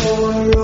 for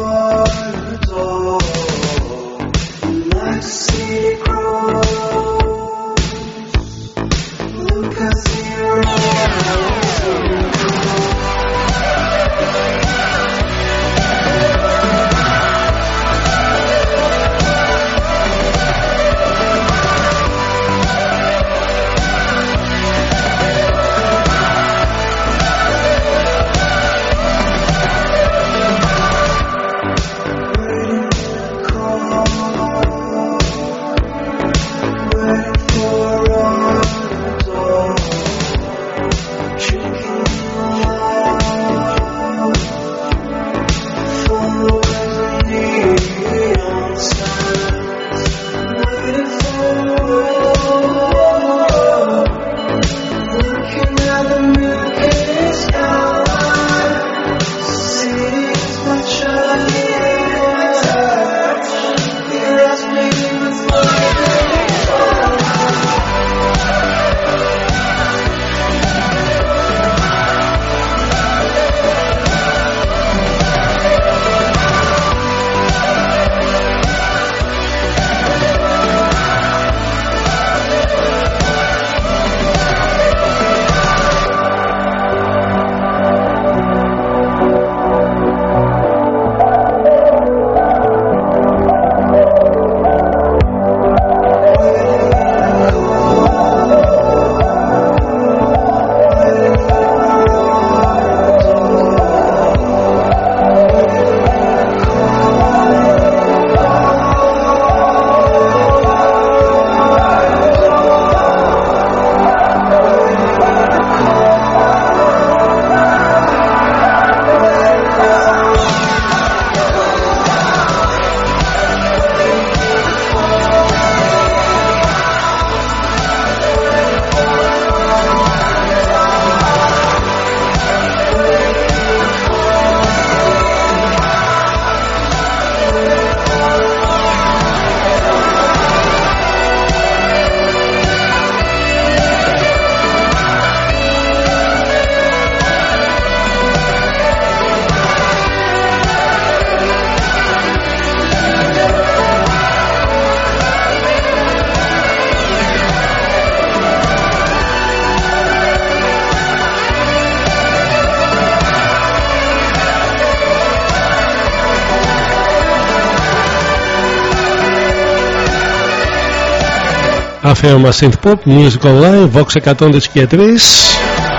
αφιέρωμα Synth Pop, Musical Live, Vox 100 και 3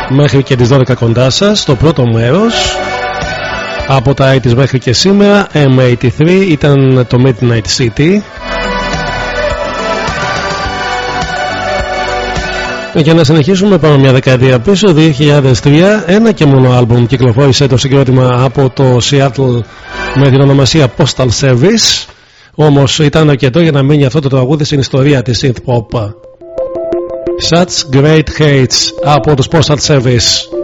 μέχρι και τις 12 κοντά σας το πρώτο μέρος. Από τα 80's μέχρι και σήμερα M83 ήταν το Midnight City. Για να συνεχίσουμε πάμε μια δεκαετία πίσω 2003 ένα και μόνο άλμπουμ κυκλοφόρησε το συγκρότημα από το Seattle με την ονομασία Postal Service Όμως ήταν αρκετό για να μείνει αυτό το τραγούδι στην ιστορία της synth pop. Such Great Hates από τους Postal Service.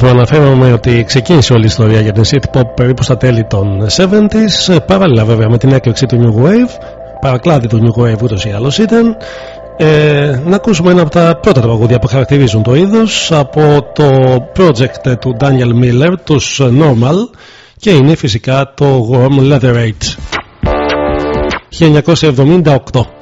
Προαναφέρομαι ότι ξεκίνησε όλη η ιστορία για την City Pop περίπου στα τέλη των 70s, ε, παράλληλα βέβαια με την έκρηξη του New Wave, παρακλάδι του New Wave ούτως ή άλλως ήταν. Ε, να ακούσουμε ένα από τα πρώτα τραγούδια που χαρακτηρίζουν το είδος από το project του Daniel Miller, τους Normal και είναι φυσικά το Warm Leatherate 1978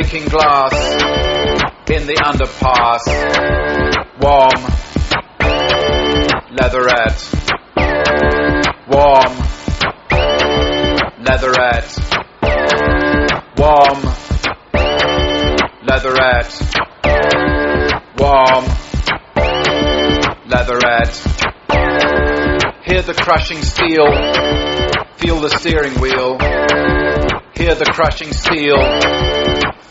breaking glass in the underpass. Warm, leatherette warm, leatherette, warm, leatherette, warm, leatherette. Hear the crushing steel, feel the steering wheel. Hear the crushing steel,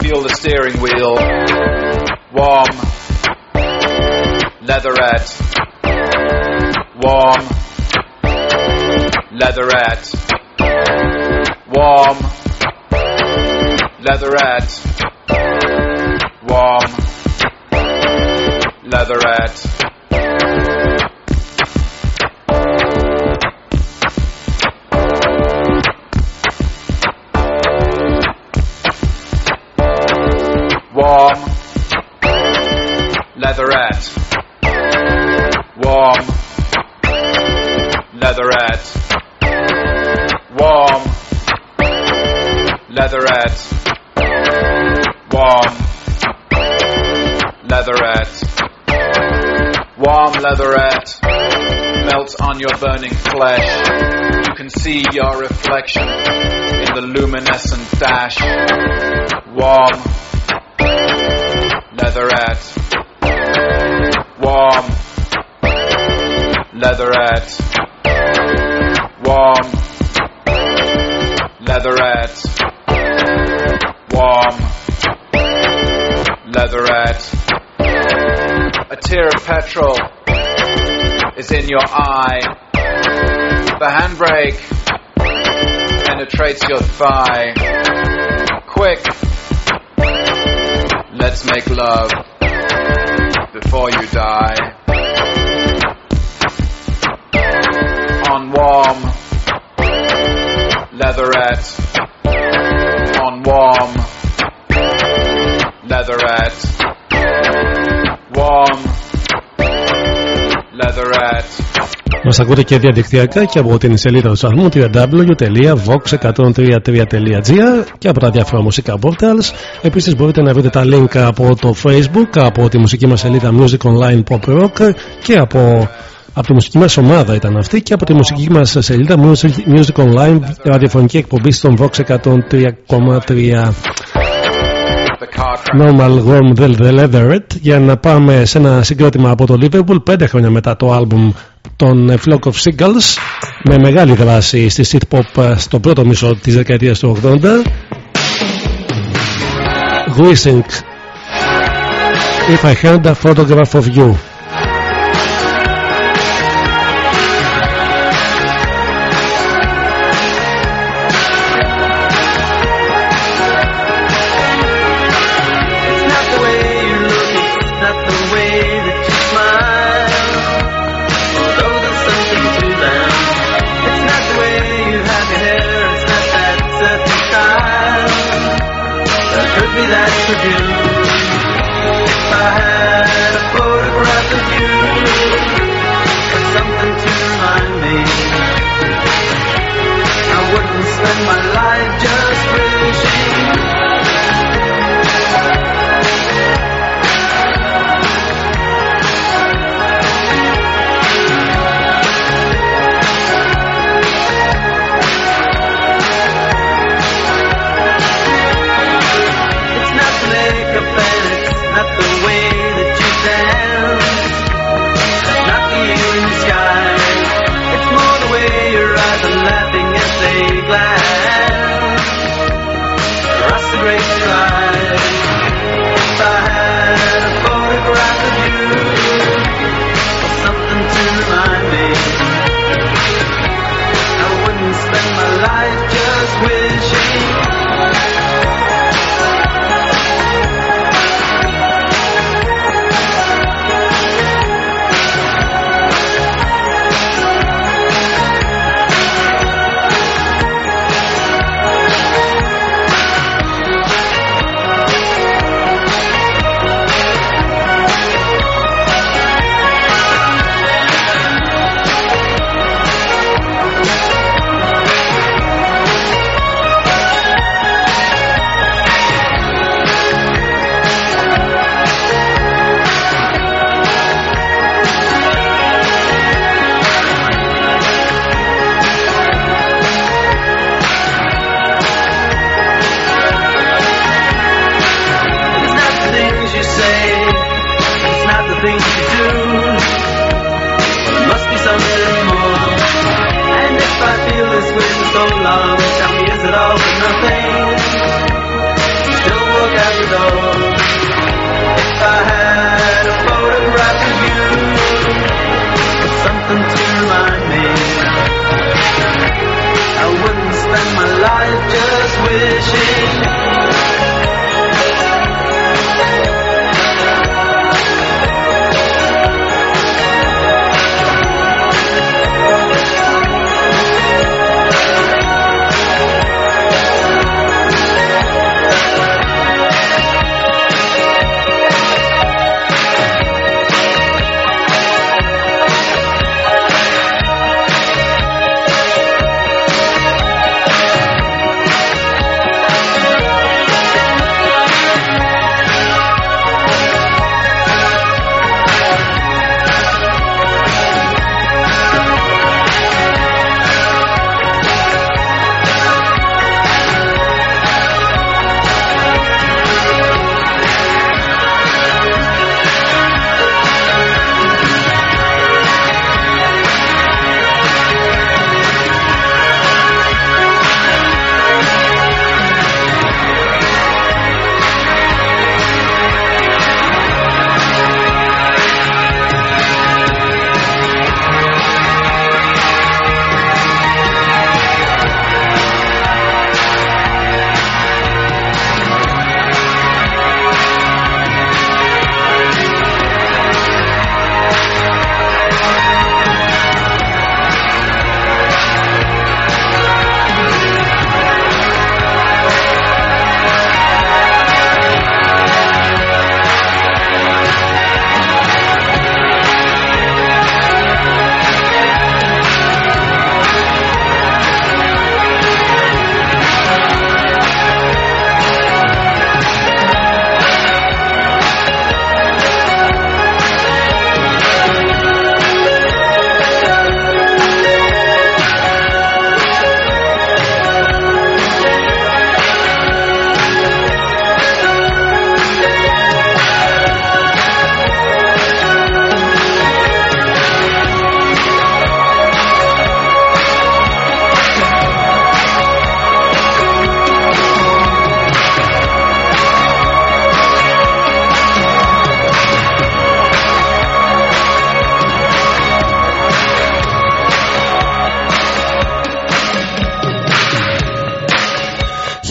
feel the steering wheel. Leatherette on warm leatherette warm leatherette Μας ακούτε και διαδικτυακά και από την σελίδα του σταθμού www.vox103.gr και από τα διάφορα μουσικά portals. Επίσης μπορείτε να βρείτε τα link από το facebook, από τη μουσική μας σελίδα Music Online Pop Rock και από από τη μουσική μας ομάδα ήταν αυτή και από τη μουσική μας σελίδα Music, Music Online ραδιοφωνική εκπομπή στον Vox 103,3 Normal Warm The Leatherette για να πάμε σε ένα συγκρότημα από το Liverpool πέντε χρόνια μετά το άλμπουμ των Flock of Seagulls με μεγάλη δράση στη street pop στο πρώτο μισό της δεκαετίας του 80 Wishing If I Had a Photograph of You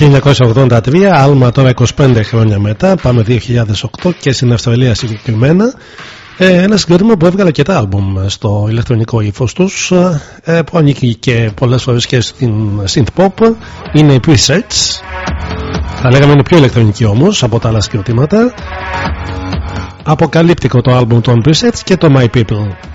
1983, άλμα τώρα 25 χρόνια μετά, πάμε 2008 και στην Αυστραλία συγκεκριμένα. Ε, ένα συγκρότημα που έβγαλε και τα άλμπουμ στο ηλεκτρονικό ύφος τους, ε, που ανήκει και πολλές φορές και στην synth pop. Είναι η Presets. Θα λέγαμε είναι πιο ηλεκτρονική όμως από τα άλλα συγκροτήματα. Αποκαλύπτικο το άλμπουμ των Presets και το My People.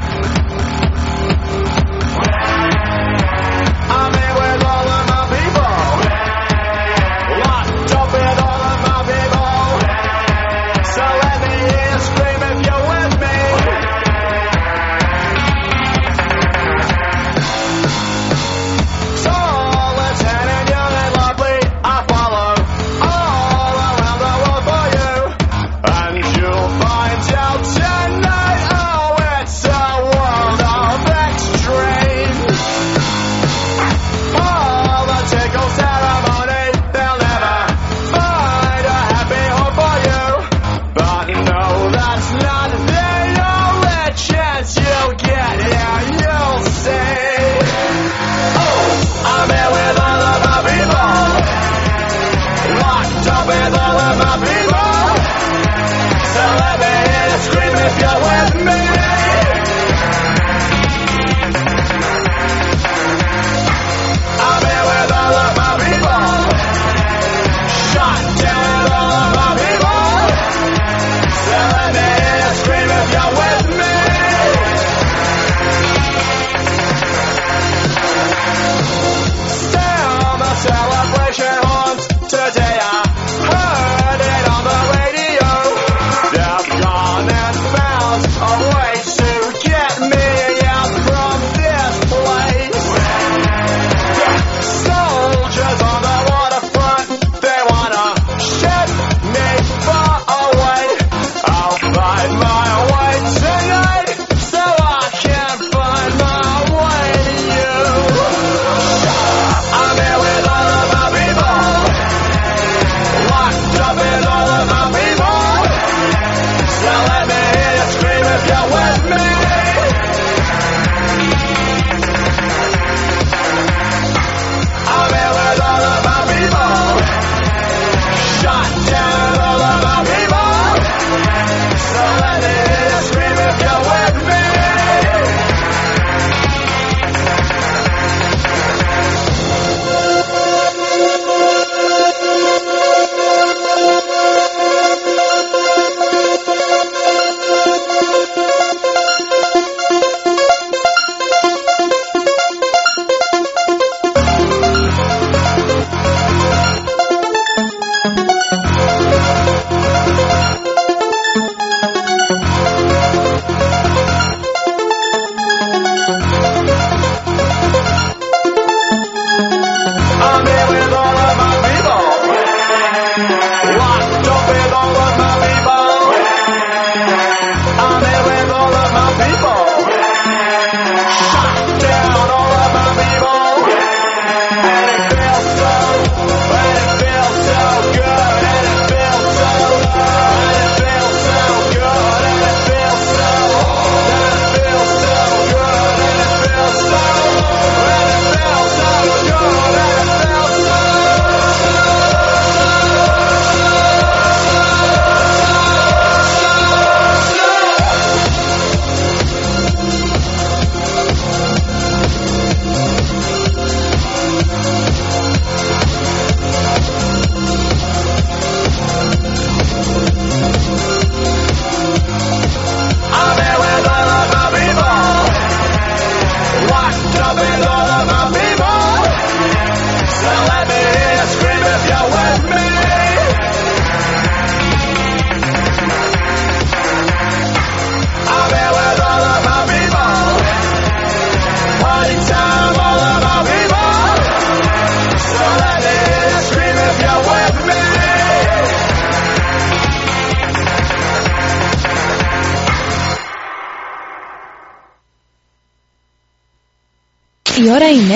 Η ώρα είναι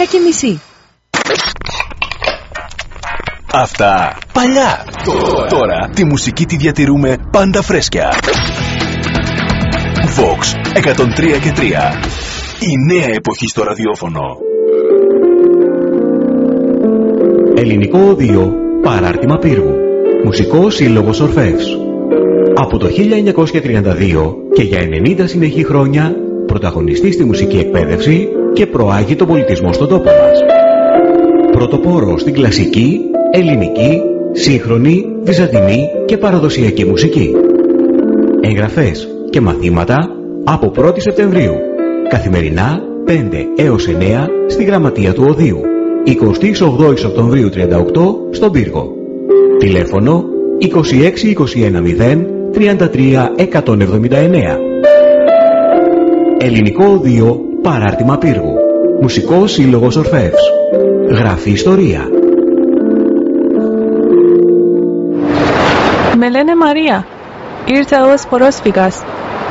10 και μισή. Αυτά παλιά. Τώρα. Τώρα τη μουσική τη διατηρούμε πάντα φρέσκια. Vox 103 και 3. Η νέα εποχή στο ραδιόφωνο. Ελληνικό Οδείο Παράρτημα Πύργου. Μουσικό Σύλλογο Ορφεύς. Από το 1932 και για 90 συνεχή χρόνια πρωταγωνιστή στη μουσική εκπαίδευση και προάγει τον πολιτισμό στον τόπο μας. Πρωτοπόρο στην κλασική, ελληνική, σύγχρονη, βυζαντινή και παραδοσιακή μουσική. Εγγραφές και μαθήματα από 1η Σεπτεμβρίου. Καθημερινά 5 έως 9 στη Γραμματεία του Οδείου. 28 Οκτωβρίου 38 στον Πύργο. Τηλέφωνο 26210 33 179. Ελληνικό Οδείο Παράρτημα Πύργου. Μουσικός Σύλλογος Ορφεύς. Γράφει Ιστορία. Με λένε Μαρία. Ήρθα ως πρόσφυγας.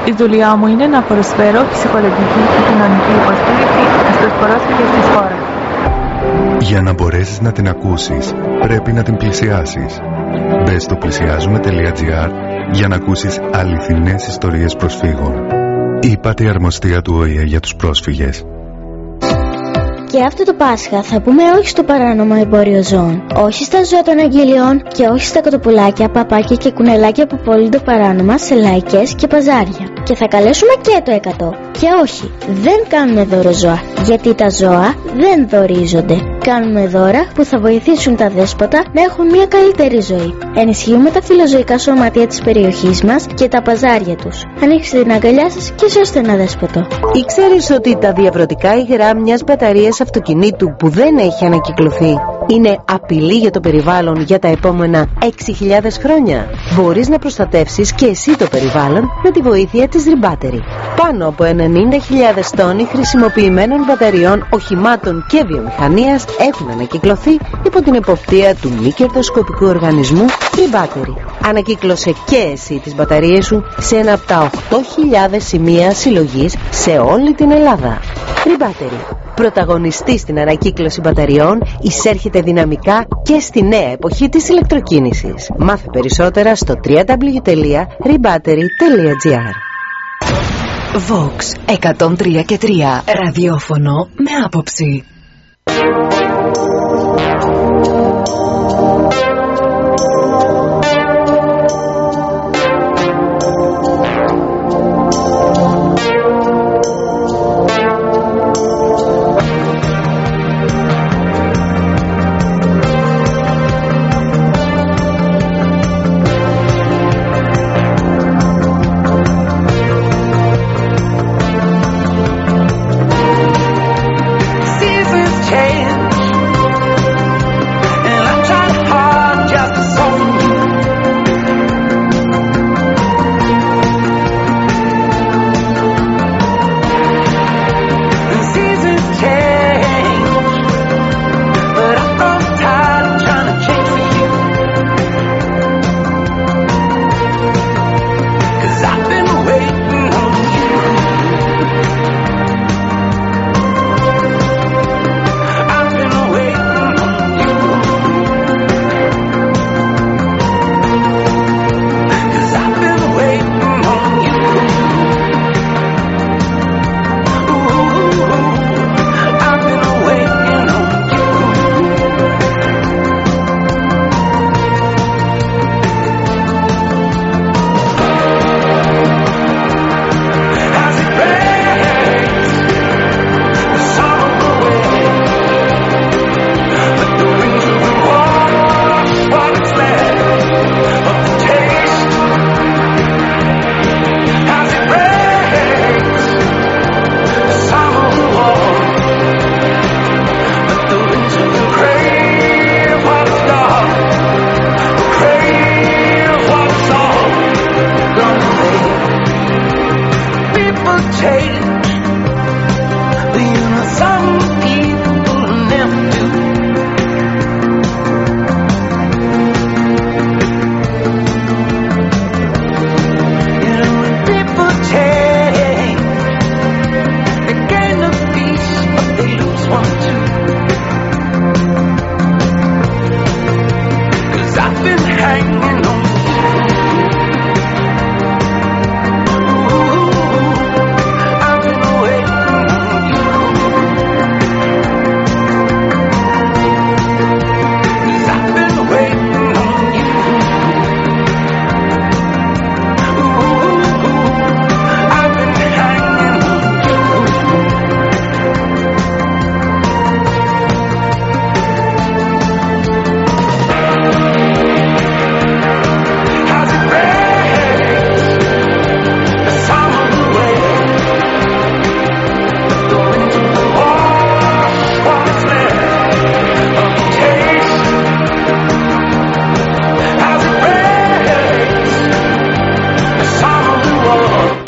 Η δουλειά μου είναι να προσφέρω ψυχολογική και κοινωνική υποστήριξη στους πρόσφυγες της χώρας. Για να μπορέσεις να την ακούσεις, πρέπει να την πλησιάσεις. Μπες στο πλησιάζουμε.gr για να ακούσεις αληθινές ιστορίες προσφύγων. Είπατε η αρμοστία του ΟΗΕ για τους πρόσφυγες. Και αυτό το Πάσχα θα πούμε όχι στο παράνομο εμπόριο ζώων, όχι στα ζώα των αγγελιών και όχι στα κοτοπουλάκια, παπάκια και κουνελάκια που πωλούνται παράνομα σε λαϊκές και παζάρια. Και θα καλέσουμε και το 100. Και όχι, δεν κάνουμε δώρο ζώα, γιατί τα ζώα δεν δωρίζονται. Κάνουμε δώρα που θα βοηθήσουν τα δέσποτα να έχουν μια καλύτερη ζωή. Ενισχύουμε τα φιλοζωικά σωματεία της περιοχής μας και τα παζάρια τους. Ανοίξτε την αγκαλιά σας και σώστε ένα δέσποτο. Ήξερες ότι τα διαβρωτικά υγρά μιας μπαταρίας αυτοκινήτου που δεν έχει ανακυκλωθεί είναι απειλή για το περιβάλλον για τα επόμενα 6.000 χρόνια; Μπορείς να προστατεύσεις και εσύ το περιβάλλον με τη βοήθεια της Rebattery. Πάνω από 90.000 τόνοι χρησιμοποιημένων μπαταριών, οχημάτων και βιομηχανίας έχουν ανακυκλωθεί υπό την εποπτεία του μη κερδοσκοπικού οργανισμού Rebattery. Ανακύκλωσε και εσύ τις μπαταρίες σου σε ένα από τα 8.000 σημεία συλλογής σε όλη την Ελλάδα. Rebattery. Πρωταγωνιστής στην ανακύκλωση μπαταριών, εισέρχεται δυναμικά και στη νέα εποχή της ηλεκτροκίνησης. Μάθε περισσότερα στο www.rebattery.gr Vox 103 και 3 Ραδιόφωνο με άποψη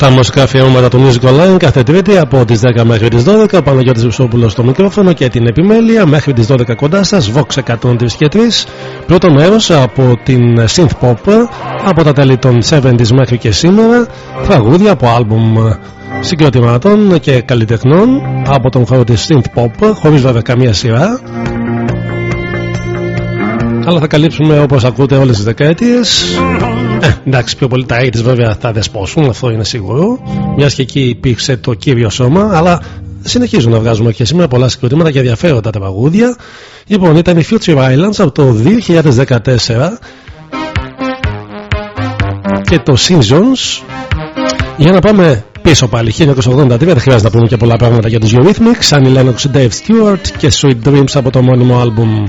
Τα μουσικά αφιερώματα του Music Online κάθε Τρίτη από τις 10 μέχρι τις 12. Ο Παναγιώτης Βουσόπουλος στο μικρόφωνο και την επιμέλεια μέχρι τις 12 κοντά σας. Vox 103 και 3. Πρώτο μέρος από την Synth Pop από τα τέλη των 70s μέχρι και σήμερα. Τραγούδια από άλμπουμ συγκροτημάτων και καλλιτεχνών από τον χώρο της Synth Pop, χωρίς βέβαια καμία σειρά. Αλλά θα καλύψουμε όπως ακούτε όλες τις δεκαετίες. Ε, εντάξει, πιο πολύ τα 80's βέβαια θα δεσπόσουν, αυτό είναι σίγουρο. Μιας και εκεί υπήρξε το κύριο σώμα, αλλά συνεχίζουν να βγάζουμε και σήμερα πολλά συγκροτήματα και ενδιαφέροντα τα παγούδια. Λοιπόν, ήταν η Future Islands από το 2014 και το Seasons. Για να πάμε πίσω πάλι, 1983, δεν χρειάζεται να πούμε και πολλά πράγματα για τους Eurythmics. Annie Lennox, Dave Stewart και Sweet Dreams από το μόνιμο άλμπουμ.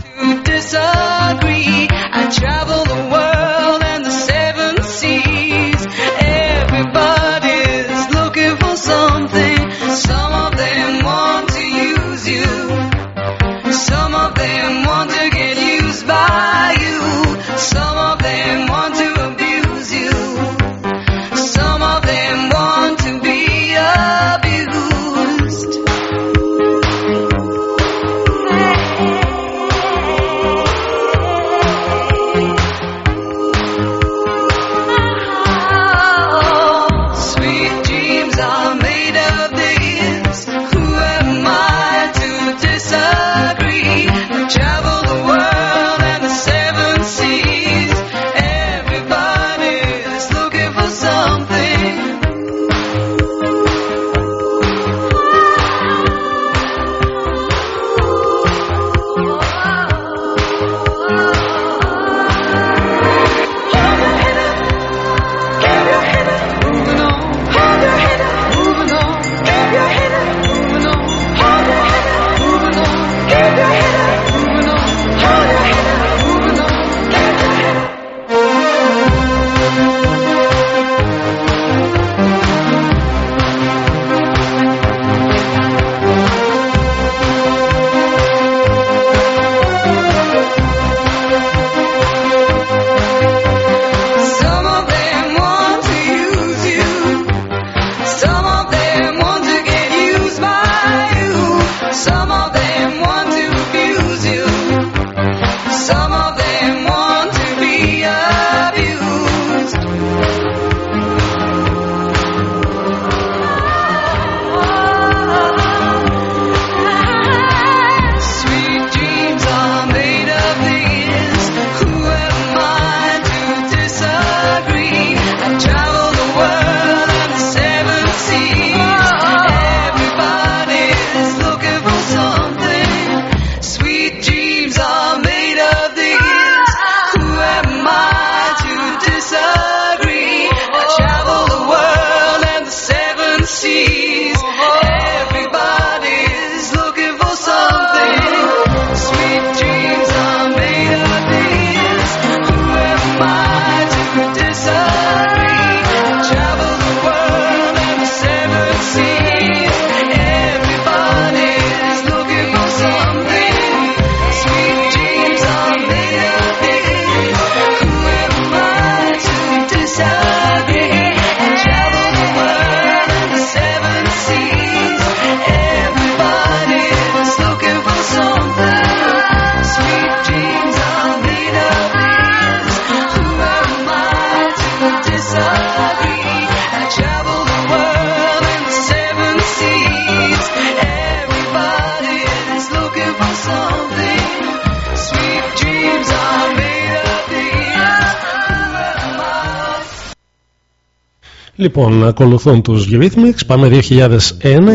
Λοιπόν, ακολουθούν τους Eurythmics. Πάμε 2001,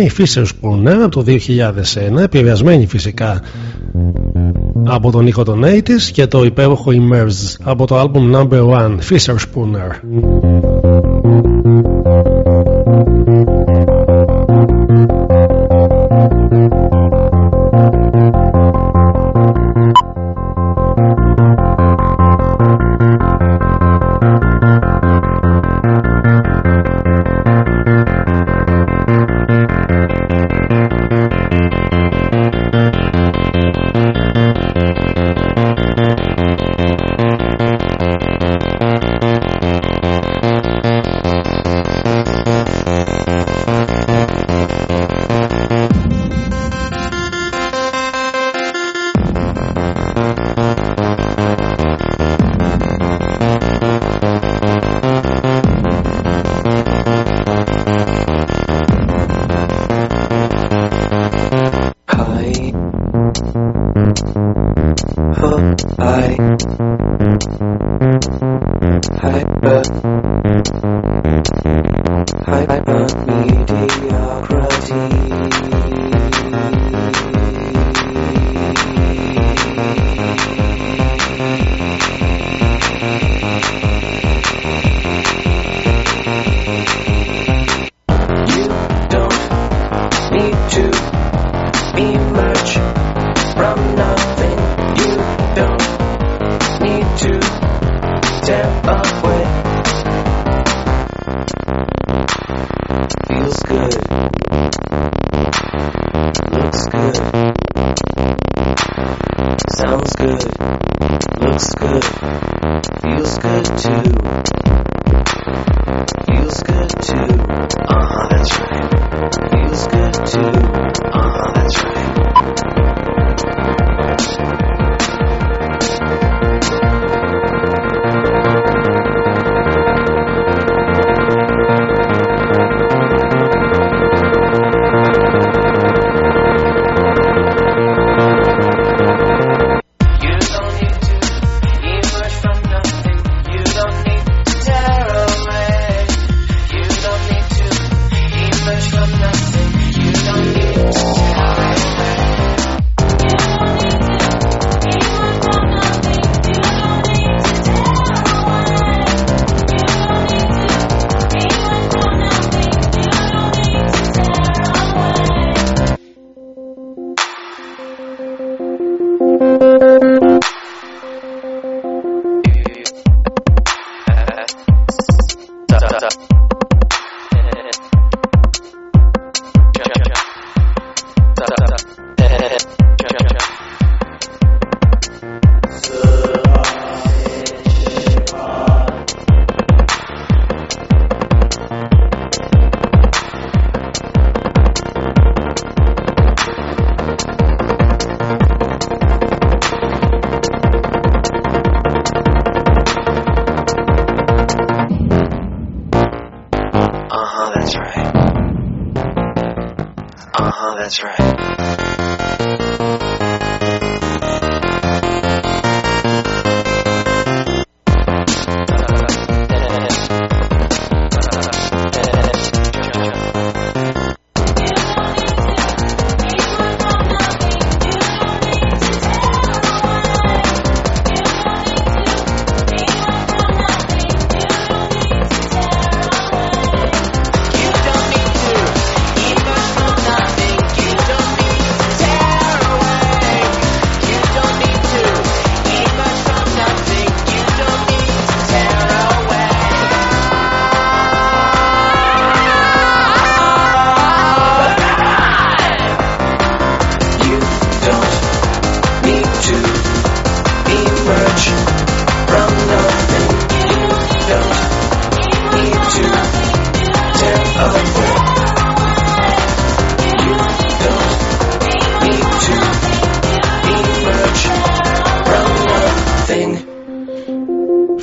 η Fisher Spooner από το 2001, επηρεασμένη φυσικά από τον ήχο των 80's και το υπέροχο Immerse από το album Number 1, Fisher Spooner.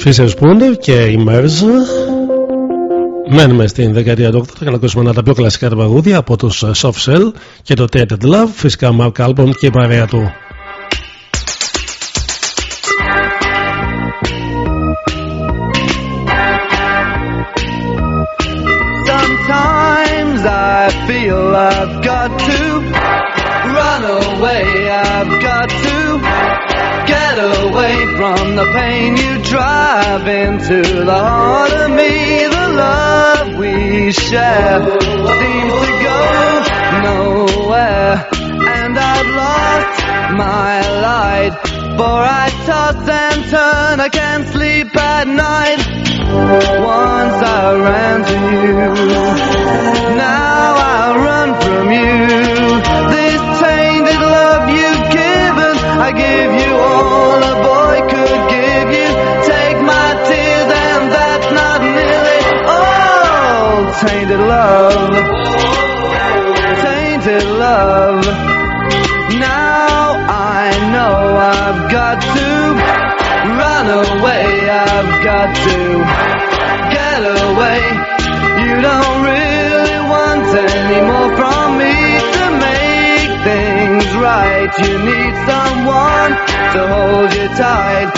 Fisher Spoon και η Merz Μένουμε στην δεκαετία του 80 για να ακούσουμε ένα τα πιο κλασικά τραγούδια από τους Soft Cell και το Tated Love, φυσικά Mark Albon και η παρέα του. Share seems to go nowhere, and I've lost my light. For I toss and turn, I can't sleep at night. Once I ran to you, now I run from you. This tainted love you've given, I give you all a boy could Tainted love, tainted love. Now I know I've got to run away. I've got to get away. You don't really want any more from me to make things right. You need someone to hold you tight.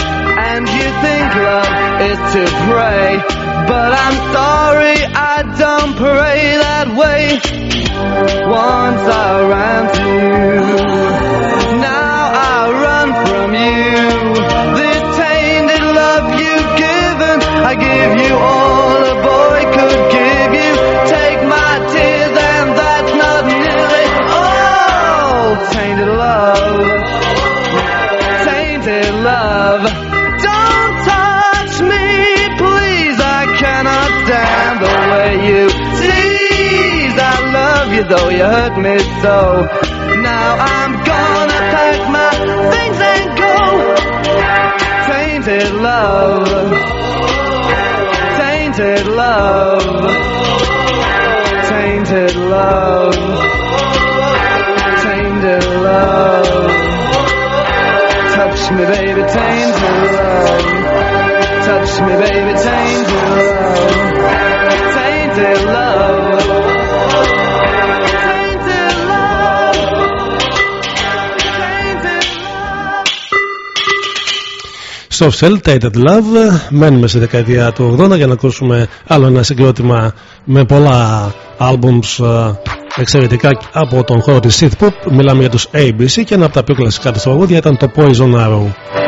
And you think love is to pray. But I'm sorry, I don't pray that way. Once I ran to you, now I run from you. This tainted love you've given, I give you all a boy could give you. Take my tears, and that's not nearly all. Tainted love, tainted love. though you hurt me so. Now I'm gonna pack my things and go. Tainted love, tainted love, tainted love, tainted love. Touch me, baby, tainted love. Touch me, baby, tainted love. Tainted love. Soft Cell, Tainted Love. Μένουμε στη δεκαετία του 80 για να ακούσουμε άλλο ένα συγκρότημα με πολλά albums ε, εξαιρετικά από τον χώρο της synth. Μιλάμε για τους ABC και ένα από τα πιο κλασικά τους τραγούδια ήταν το Poison Arrow.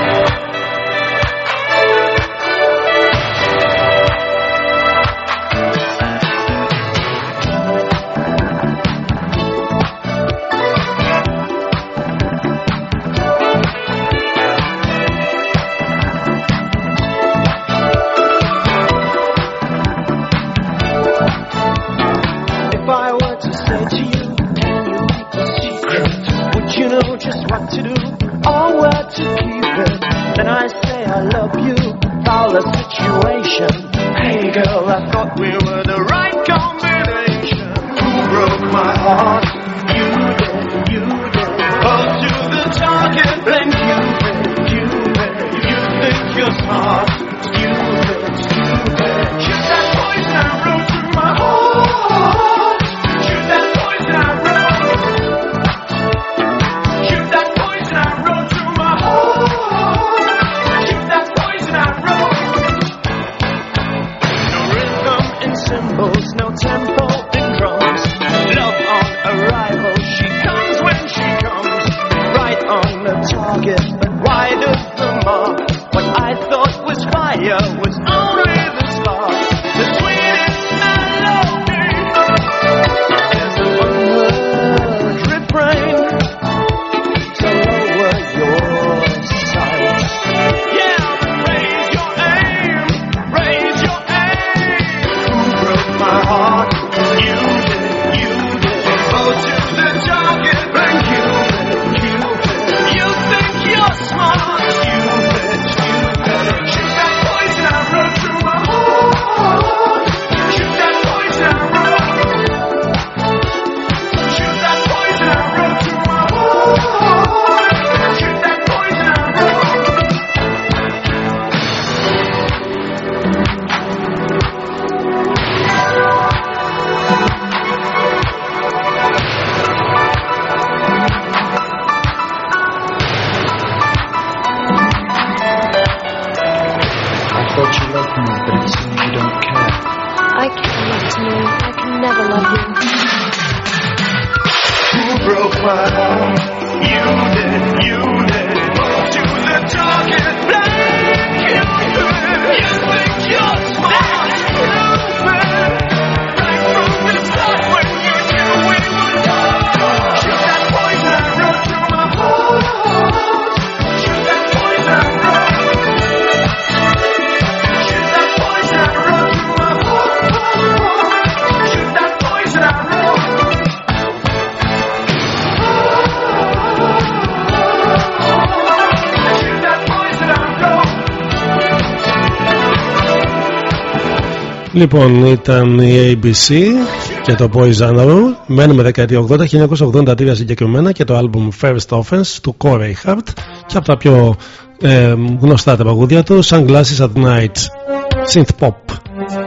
Λοιπόν, ήταν η ABC και το Poison Μένουμε δεκαετία 80, 1983 συγκεκριμένα και το album First Offense του Corey Hart και από τα πιο ε, γνωστά τα παγούδια του, Sunglasses at Night, Synth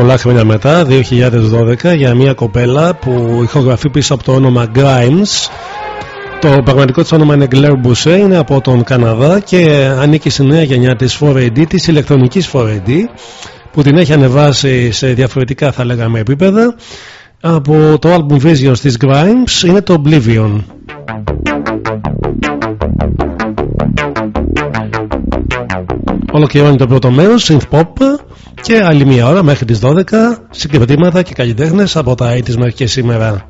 πολλά χρόνια μετά, 2012, για μια κοπέλα που ηχογραφεί πίσω από το όνομα Grimes. Το πραγματικό της όνομα είναι Claire Boucher, είναι από τον Καναδά και ανήκει στη νέα γενιά της 4AD, της ηλεκτρονικής 4AD, που την έχει ανεβάσει σε διαφορετικά θα λέγαμε επίπεδα. Από το album Visions της Grimes είναι το Oblivion. Ολοκληρώνει το πρώτο μέρος, synth pop και άλλη μία ώρα μέχρι τις 12 συγκριτήματα και καλλιτέχνες από τα 80's μέχρι και σήμερα.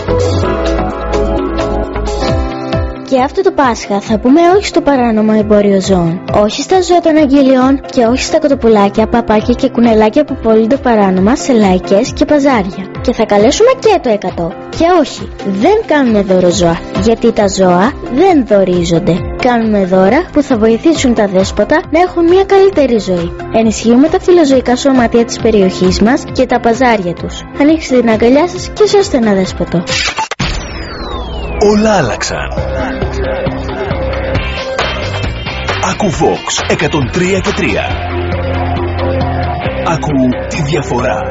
Και αυτό το Πάσχα θα πούμε όχι στο παράνομο εμπόριο ζώων, όχι στα ζώα των αγγελιών και όχι στα κοτοπουλάκια, παπάκια και κουνελάκια που πωλούνται παράνομα σε λαϊκές και παζάρια. Και θα καλέσουμε και το 100. Και όχι, δεν κάνουμε δώρο ζώα, γιατί τα ζώα δεν δωρίζονται. Κάνουμε δώρα που θα βοηθήσουν τα δέσποτα να έχουν μια καλύτερη ζωή. Ενισχύουμε τα φιλοζωικά σωματεία της περιοχής μας και τα παζάρια τους. Ανοίξτε την αγκαλιά σας και σώστε ένα δέσποτο. Όλα άλλαξαν. Ακού Vox 103 και 3. Ακού τη διαφορά.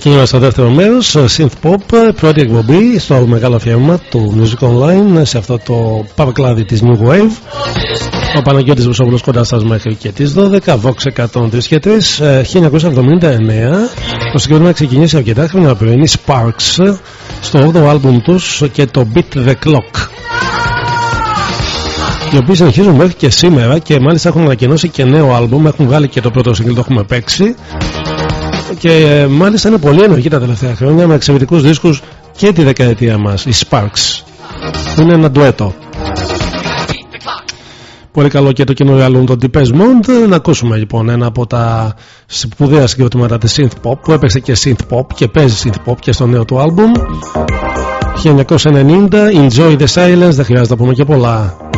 Ξεκινάμε στο δεύτερο μέρος, Synth Pop, πρώτη εκπομπή στο μεγάλο αφιέρωμα του Music Online σε αυτό το παρακλάδι της New Wave. Ο Παναγιώτης Βουσόπουλος κοντά σας μέχρι και τις 12, Vox 103 και 3, 1979. Το συγκεκριμένο ξεκινήσει αρκετά χρόνια πριν, οι Sparks, στο 8ο άλμπουμ τους και το Beat the Clock. Οι οποίοι συνεχίζουν μέχρι και σήμερα και μάλιστα έχουν ανακοινώσει και νέο άλμπουμ, έχουν βγάλει και το πρώτο σύγκριτο το έχουμε παίξει και ε, μάλιστα είναι πολύ ενεργοί τα τελευταία χρόνια με εξαιρετικούς δίσκους και τη δεκαετία μας, οι Sparks. Είναι ένα ντουέτο. Πολύ καλό και το καινούριο άλλο το Deepest Mode. Να ακούσουμε λοιπόν ένα από τα σπουδαία συγκροτήματα της Synth Pop που έπαιξε και Synth Pop και παίζει Synth Pop και στο νέο του άλμπουμ. 1990 Enjoy the Silence, δεν χρειάζεται να πούμε και πολλά.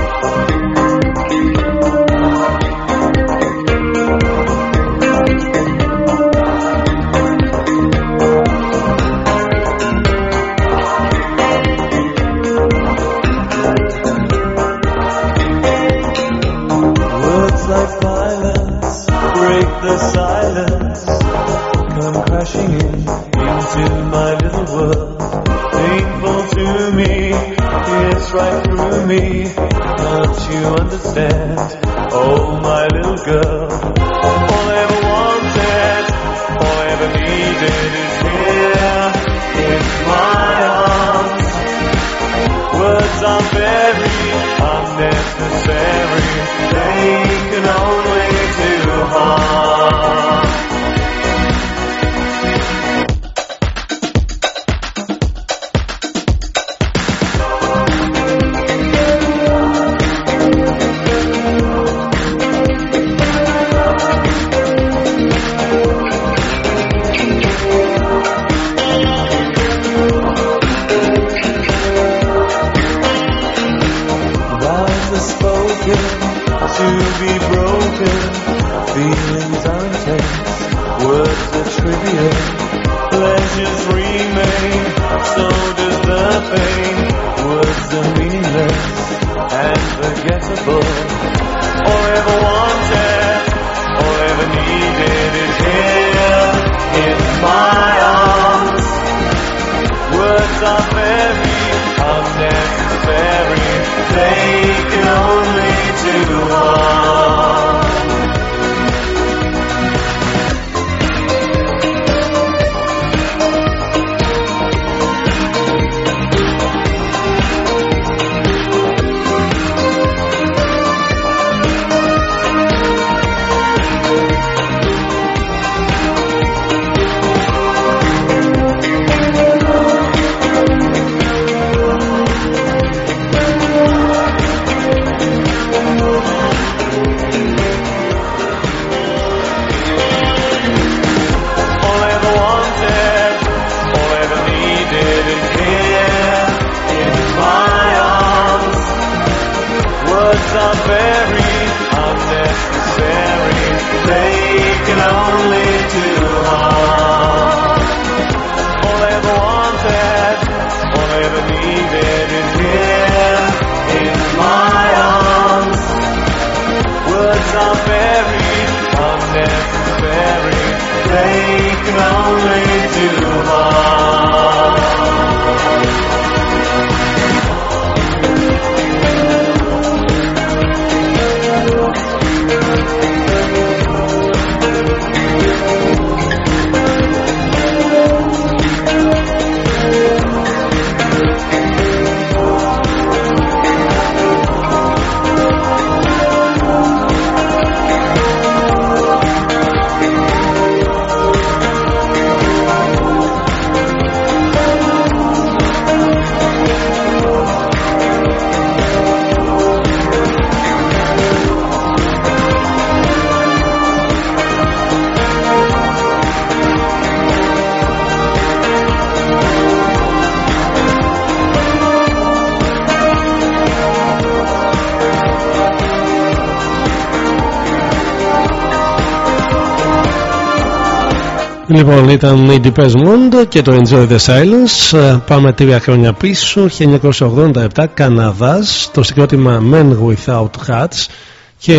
right through me. Don't you understand? Oh, my little girl. All I ever wanted, all I ever needed is here in my arms. Words are very unnecessary. They Λοιπόν, ήταν η Deepest Mode και το Enjoy the Silence. Ε, πάμε τρία χρόνια πίσω, 1987, Καναδάς, το συγκρότημα Men Without Hats και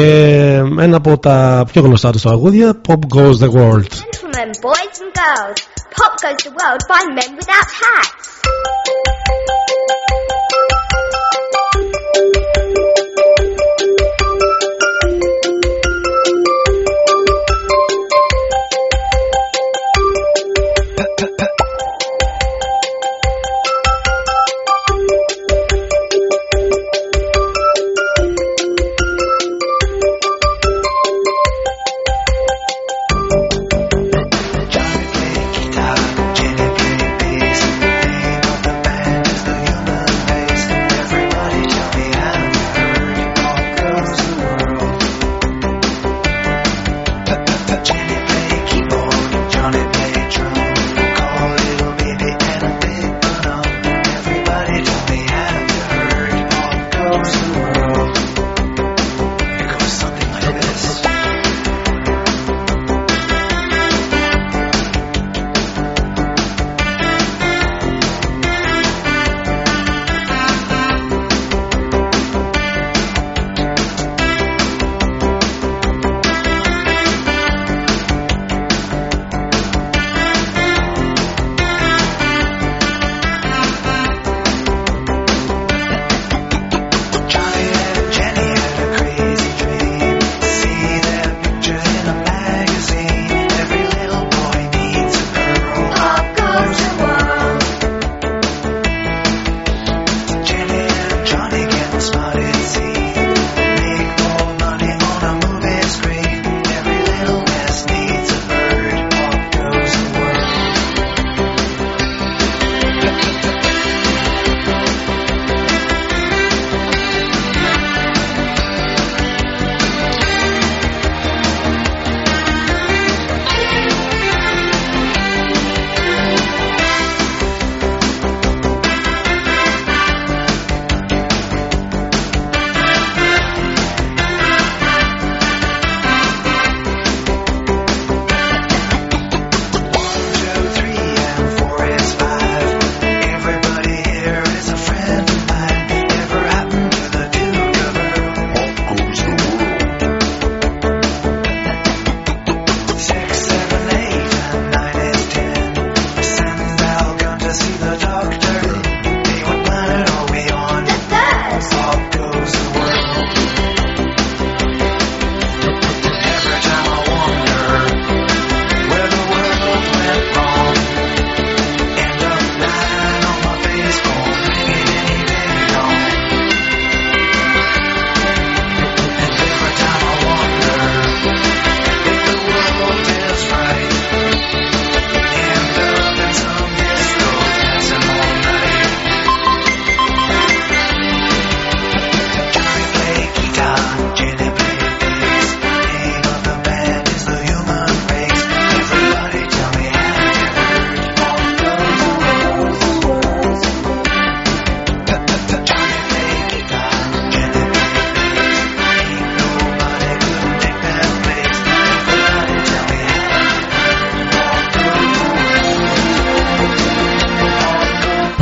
ένα από τα πιο γνωστά του τραγούδια, Pop Goes the World. Gentlemen, boys and girls, Pop Goes the World by Men Without Hats.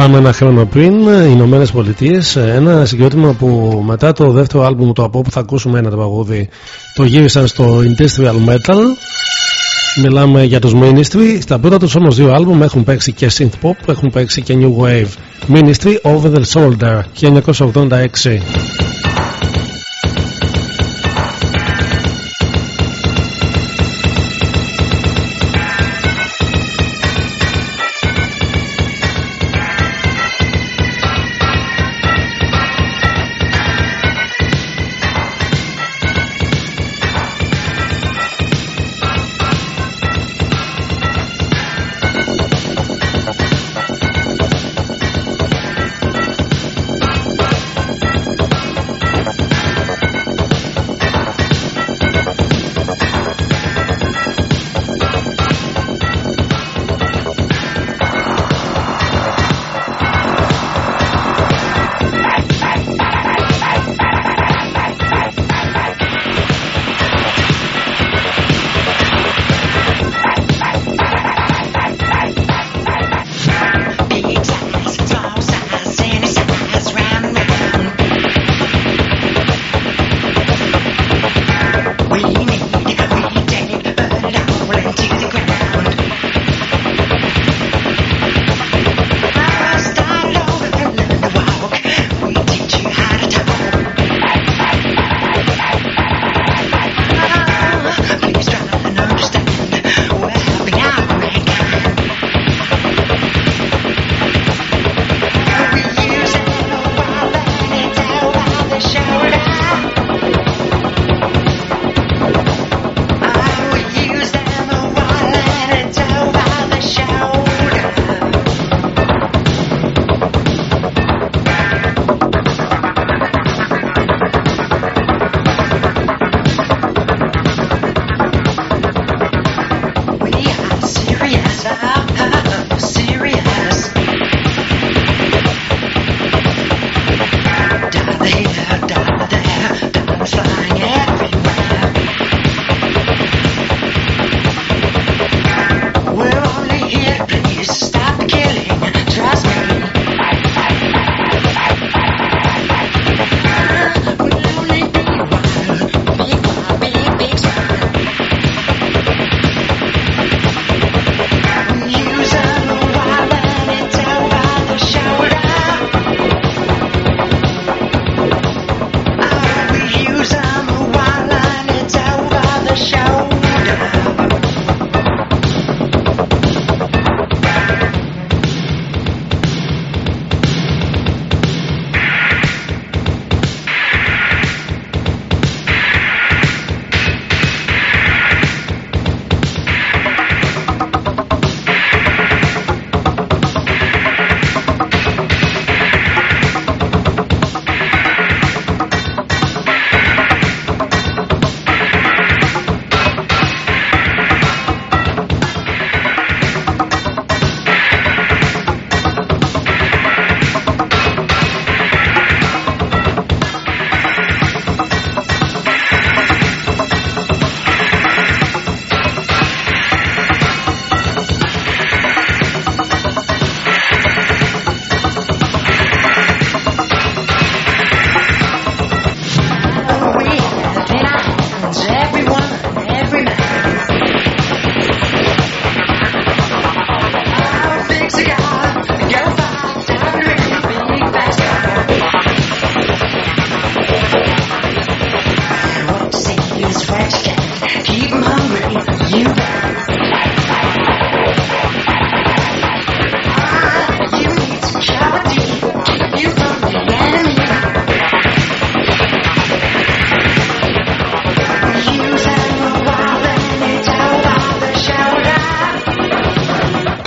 Πάμε ένα χρόνο πριν, οι Ηνωμένες Πολιτείες, ένα συγκρότημα που μετά το δεύτερο άλμπουμ το από που θα ακούσουμε ένα τραγούδι, το γύρισαν στο Industrial Metal. Μιλάμε για τους Ministry. Στα πρώτα τους όμως δύο άλμπουμ έχουν παίξει και Synth Pop, έχουν παίξει και New Wave. Ministry Over the Shoulder, 1986.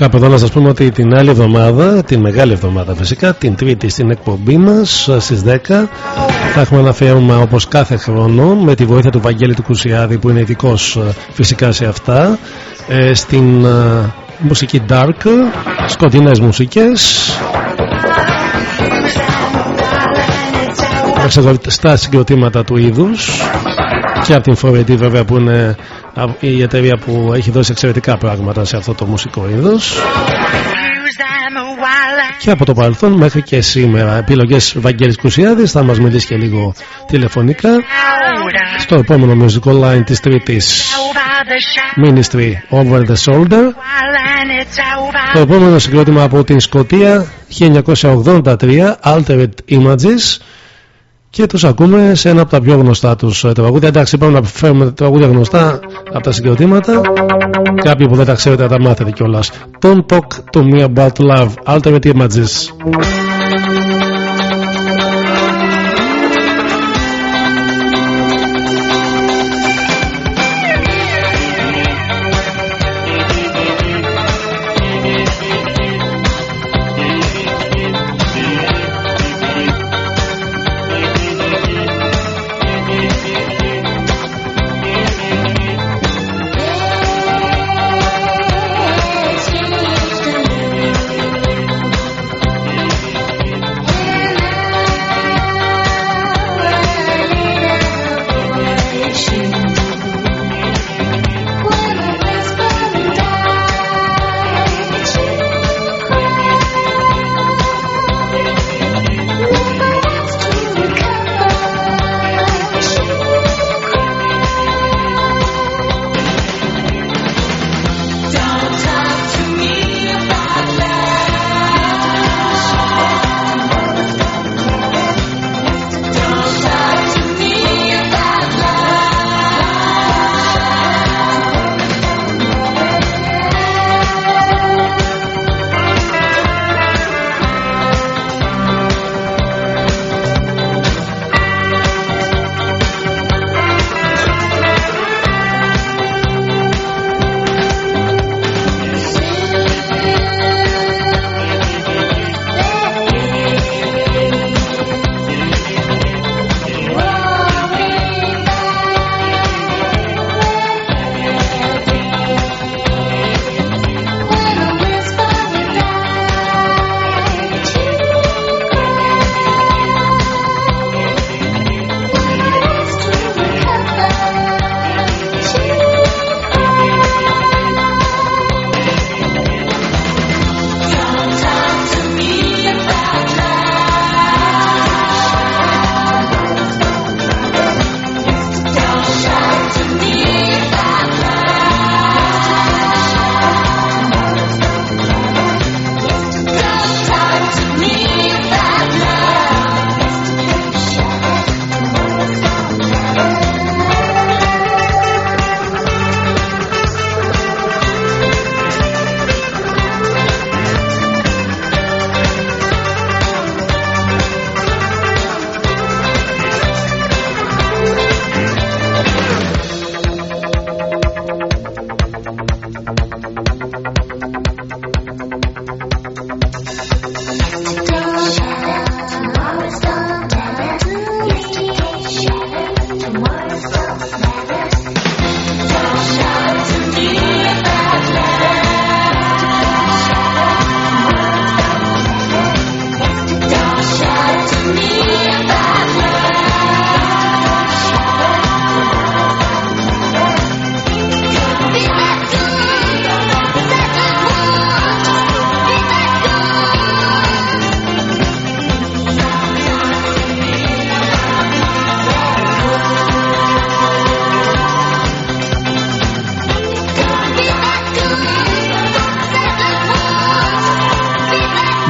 Κάπου εδώ να σας πούμε ότι την άλλη εβδομάδα, την μεγάλη εβδομάδα φυσικά, την τρίτη στην εκπομπή μας στις 10 θα έχουμε ένα αφιέρωμα όπως κάθε χρόνο με τη βοήθεια του Βαγγέλη του Κουσιάδη που είναι ειδικός ε, φυσικά σε αυτά ε, στην ε, μουσική dark, σκοτεινές μουσικές. Στα συγκροτήματα του είδους. Και από την 4 βέβαια που είναι η εταιρεία που έχει δώσει εξαιρετικά πράγματα σε αυτό το μουσικό είδος. Και από το παρελθόν μέχρι και σήμερα. Επιλογές Βαγγέλης Κουσιάδης θα μας μιλήσει και λίγο τηλεφωνικά. Στο επόμενο musical line της τρίτης Ministry Over the Shoulder. Το επόμενο συγκρότημα από την Σκοτία 1983 Altered Images και τους ακούμε σε ένα από τα πιο γνωστά τους τραγούδια. Εντάξει, πάμε να φέρουμε τραγούδια γνωστά από τα συγκροτήματα. Κάποιοι που δεν τα ξέρετε θα τα μάθετε κιόλας. Don't talk to me about love. Alternate images.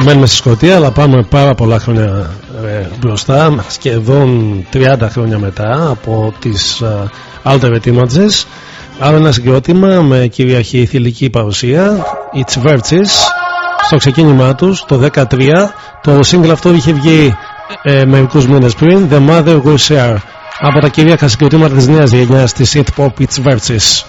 Μένουμε στη Σκωτία αλλά πάμε πάρα πολλά χρόνια ε, μπροστά. Σχεδόν 30 χρόνια μετά από τις ε, Alternate Images. Άλλο ένα συγκρότημα με κυριαρχή θηλυκή παρουσία. It's Vertis στο ξεκίνημά τους το 13 το single αυτό είχε βγει ε, μερικούς μήνες πριν The Mother Will Share από τα κυρίαρχα συγκροτήματα της νέας γενιάς της Synth Pop It's Vertis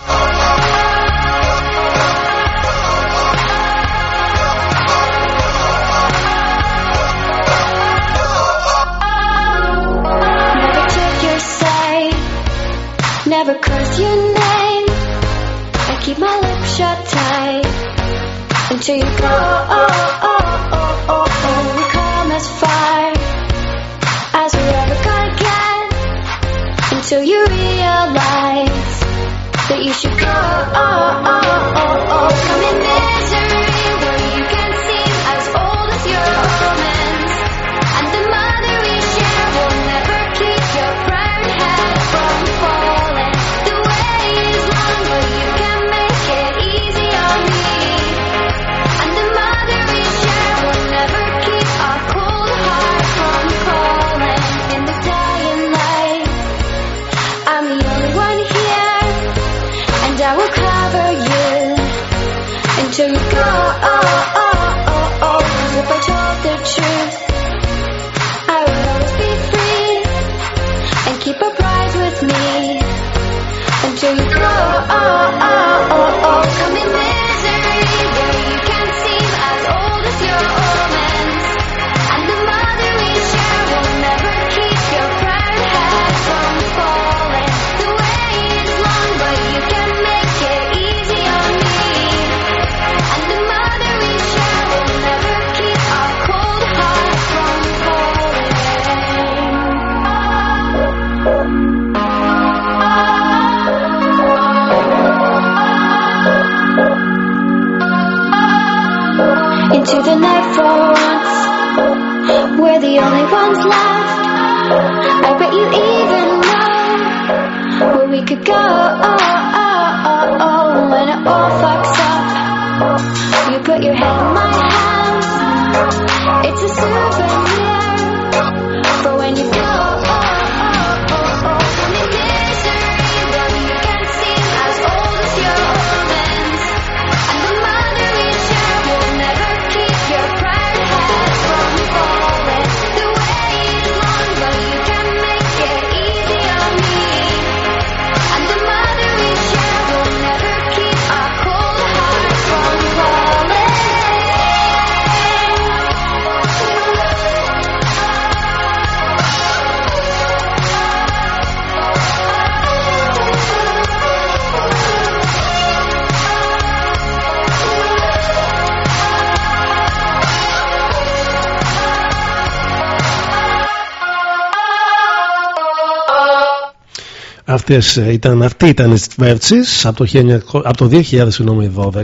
αυτές ε, ήταν, αυτή ήταν η Verges από το, από το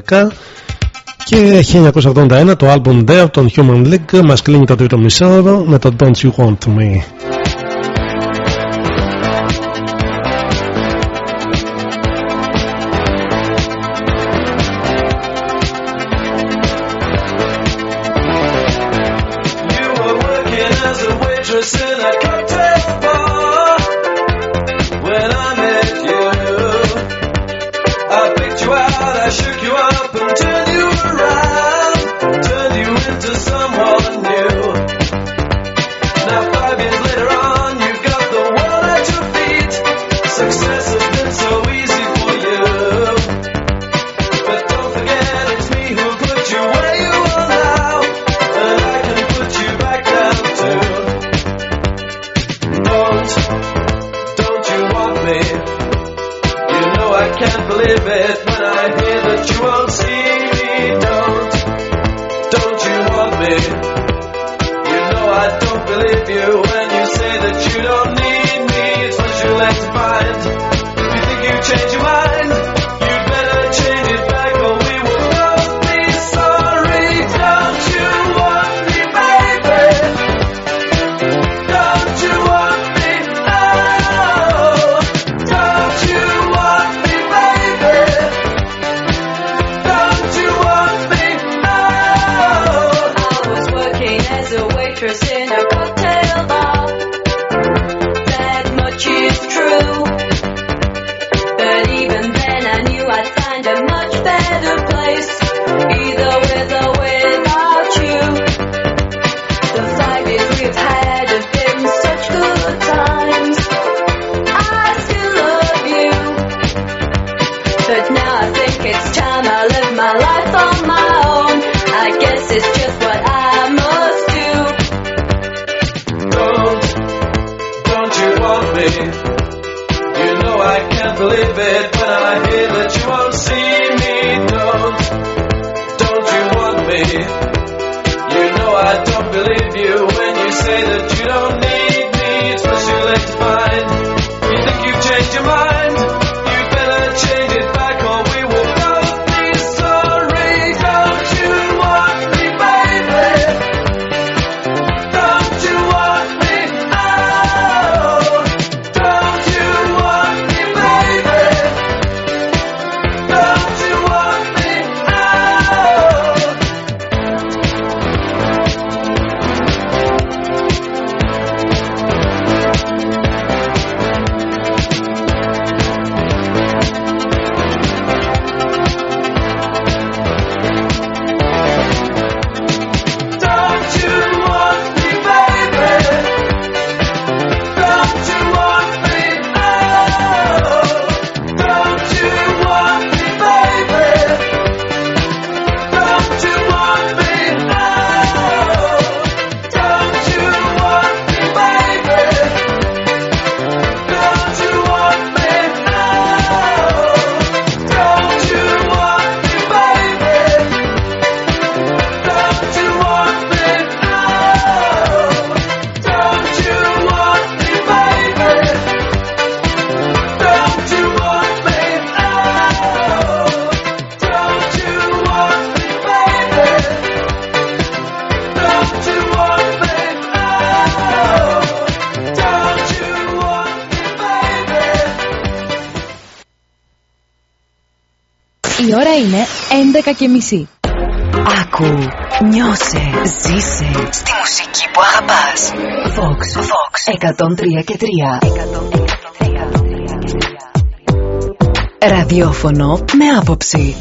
2012 και 1981 το album There των Human League μας κλείνει το τρίτο μισό με το Don't You Want Me. Άκου, νιώσε, ζήσε στη μουσική που αγαπάς. Vox, Vox, 103 και 3. Ραδιόφωνο με άποψη.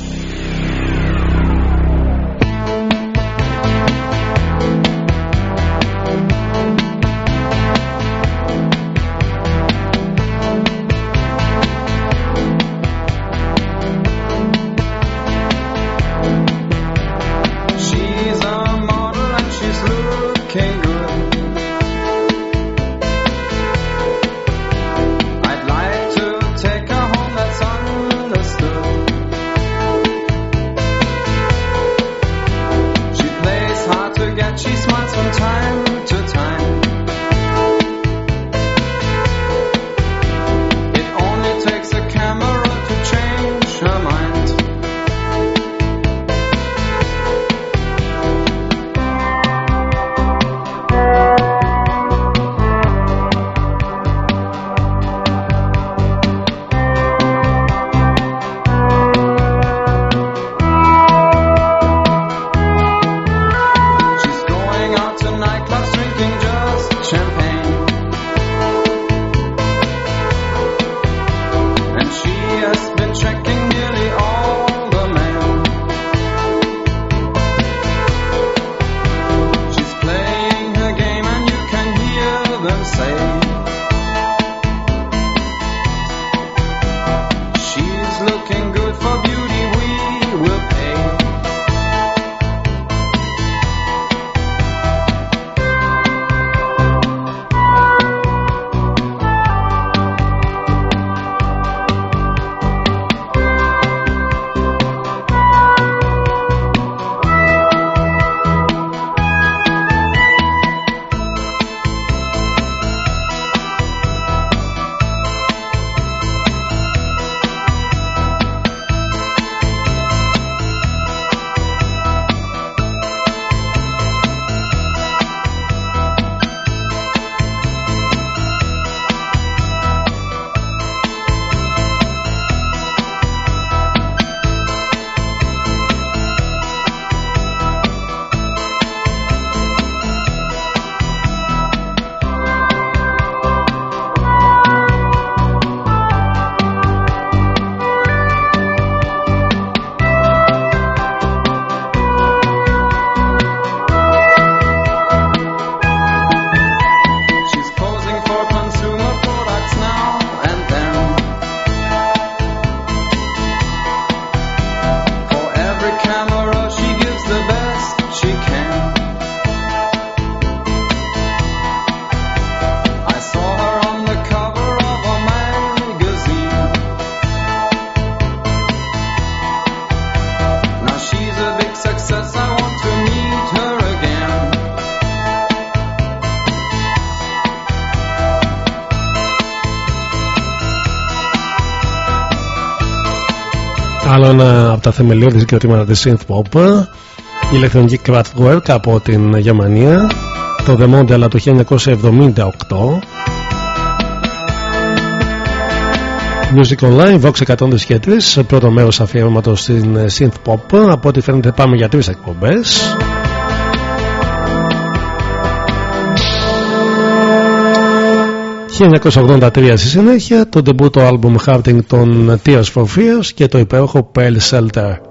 Από τα θεμελιώδη συγκροτήματα της synth pop η ηλεκτρονική Kraftwerk από την Γερμανία το The Model του 1978 Music Online, Vox 103 πρώτο μέρος αφιέρωματος στην synth pop. Από ό,τι φαίνεται πάμε για τρεις εκπομπές 1983 στη συνέχεια το debut album Harding των Tears for Fears και το υπέροχο Pale Shelter.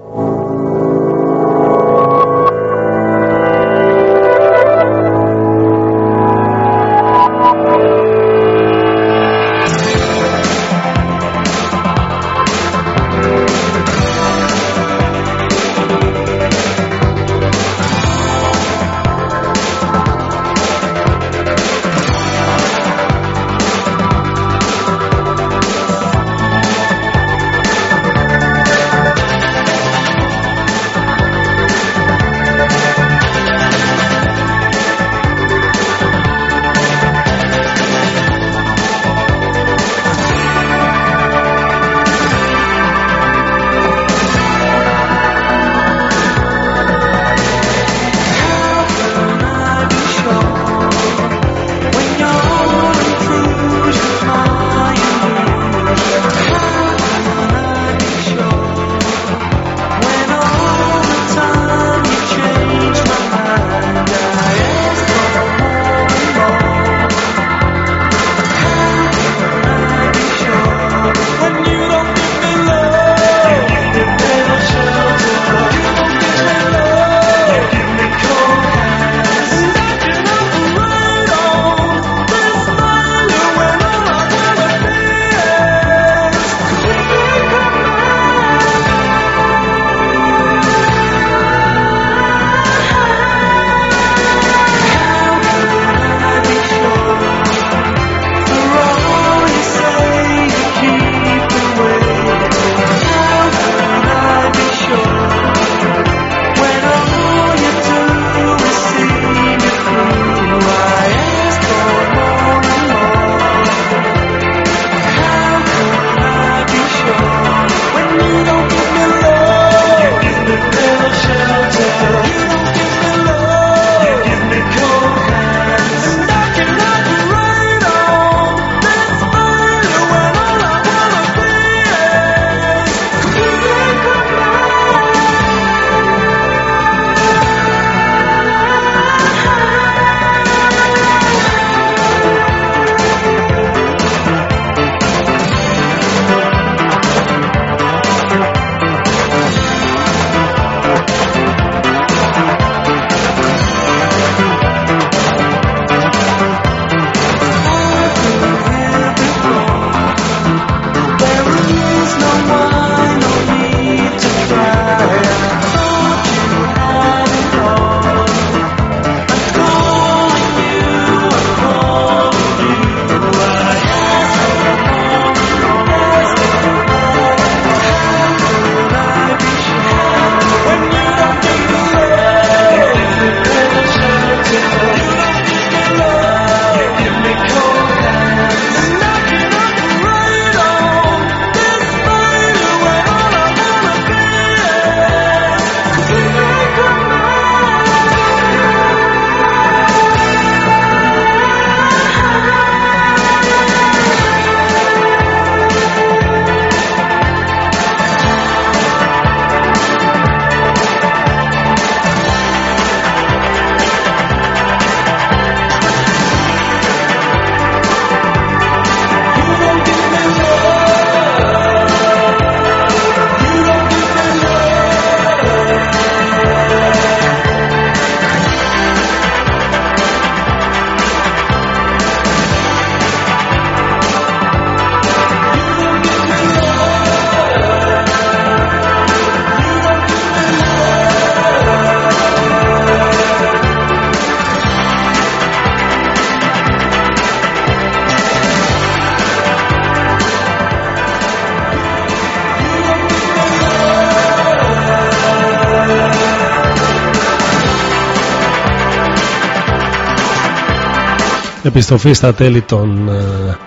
επιστροφή στα τέλη των ε,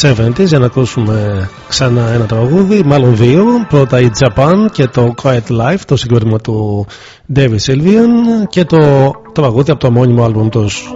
70 για να ακούσουμε ξανά ένα τραγούδι, μάλλον δύο. Πρώτα η Japan και το Quiet Life, το συγκρότημα του David Sylvian και το τραγούδι από το μόνιμο άλμπουμ τους.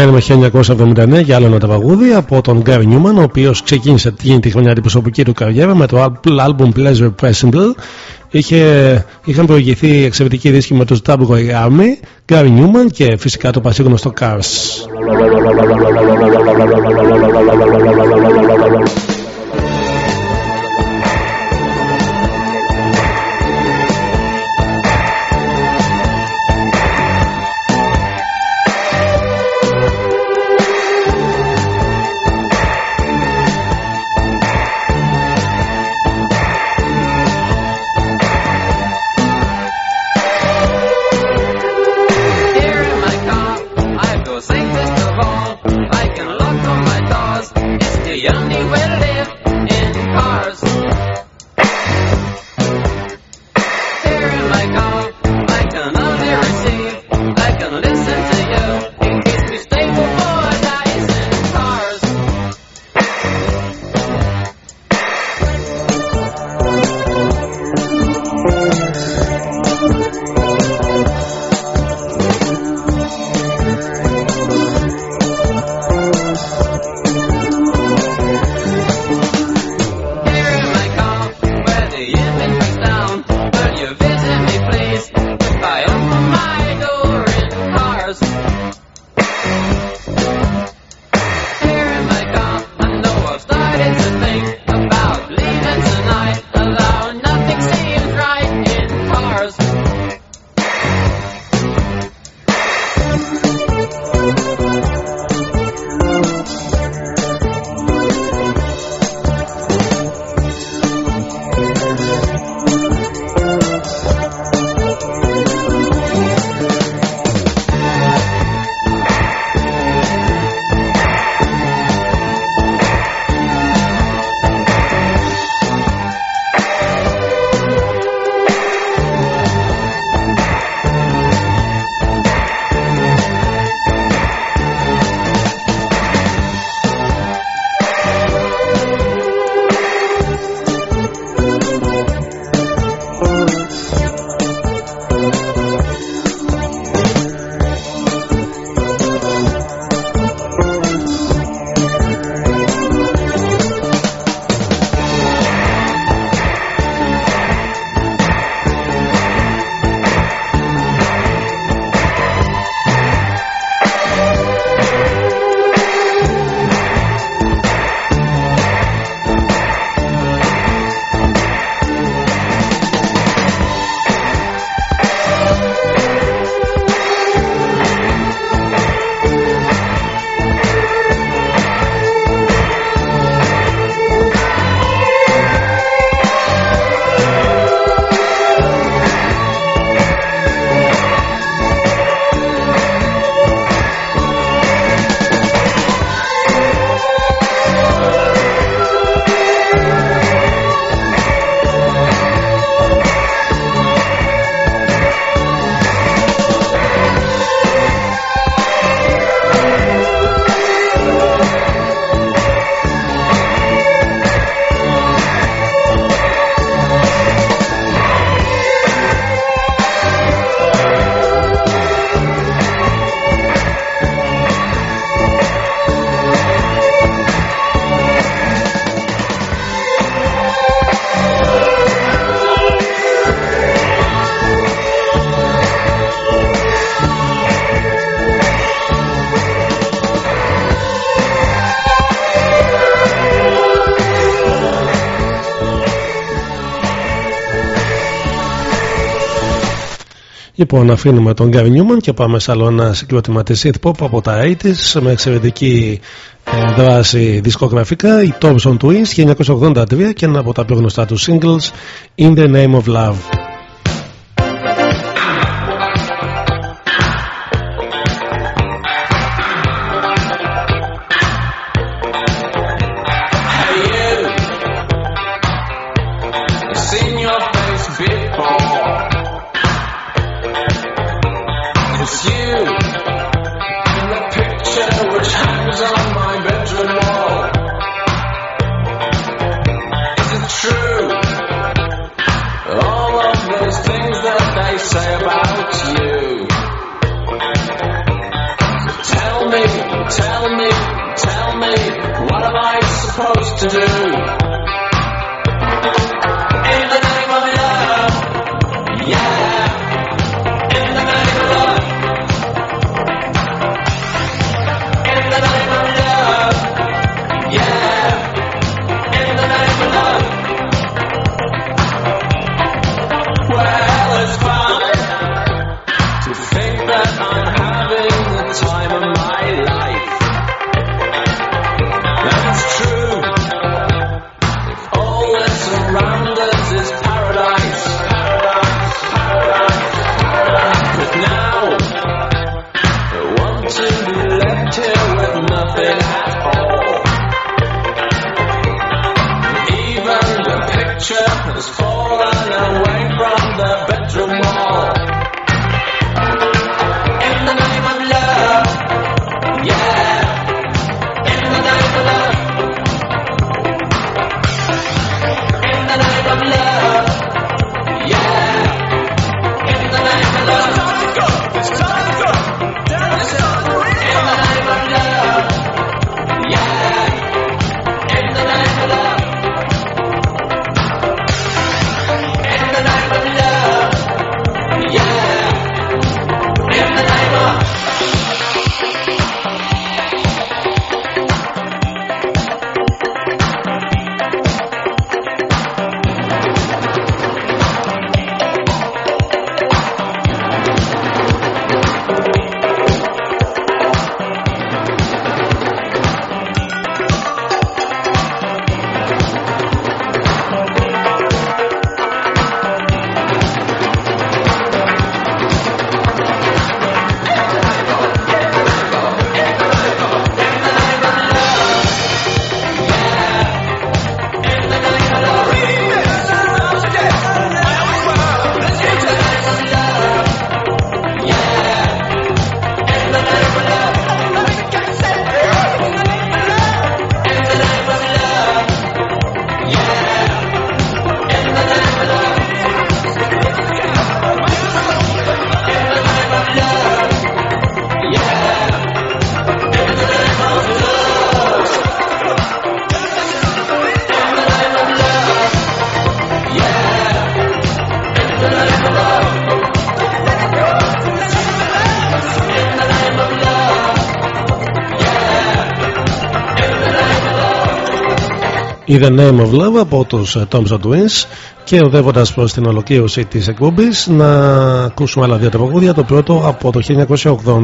Μένουμε 1979 για άλλο ένα τραγούδι από τον Γκάρι Νιούμαν, ο οποίος ξεκίνησε την τη χρονιά την προσωπική του καριέρα με το album Pleasure Pressable. Είχε, είχαν προηγηθεί εξαιρετικοί δίσκοι με τους Double Army, Γκάρι Νιούμαν και φυσικά το πασίγνωστο Cars. Λοιπόν, αφήνουμε τον Gary Newman και πάμε σε άλλο ένα συγκρότημα της Synth Pop από τα 80s με εξαιρετική ε, δράση δισκογραφικά. Η Thompson Twins 1983 και ένα από τα πιο γνωστά τους singles In the Name of Love. Η The Name of Love από τους ε, Thompson Twins και οδεύοντας προς την ολοκλήρωση της εκπομπής να ακούσουμε άλλα δύο τραγούδια το πρώτο από το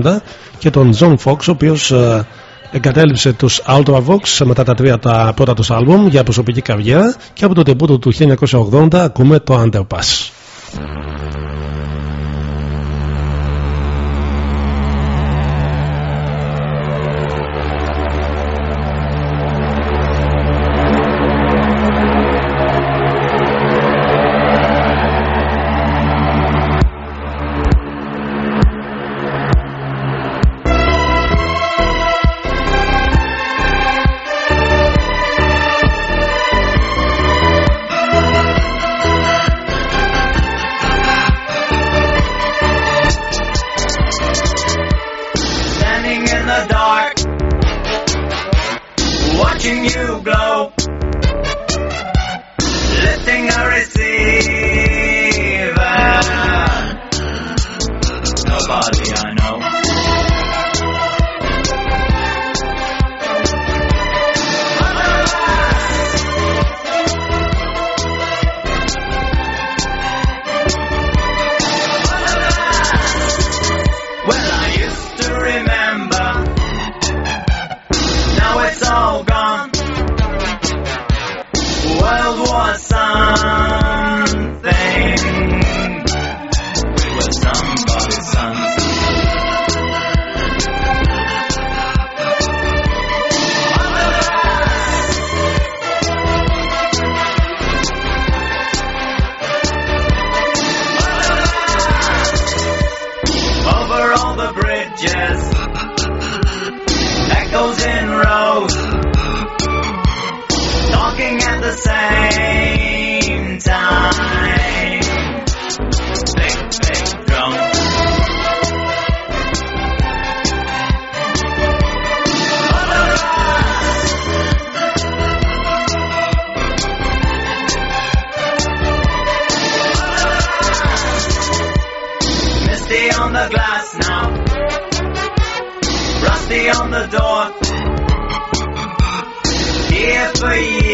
1980 και τον John Fox ο οποίος ε, εγκατέλειψε τους Ultravox μετά τα τρία τα πρώτα τους άλμπουμ για προσωπική καριέρα και από το τεμπούτο του 1980 ακούμε το Underpass. Детство и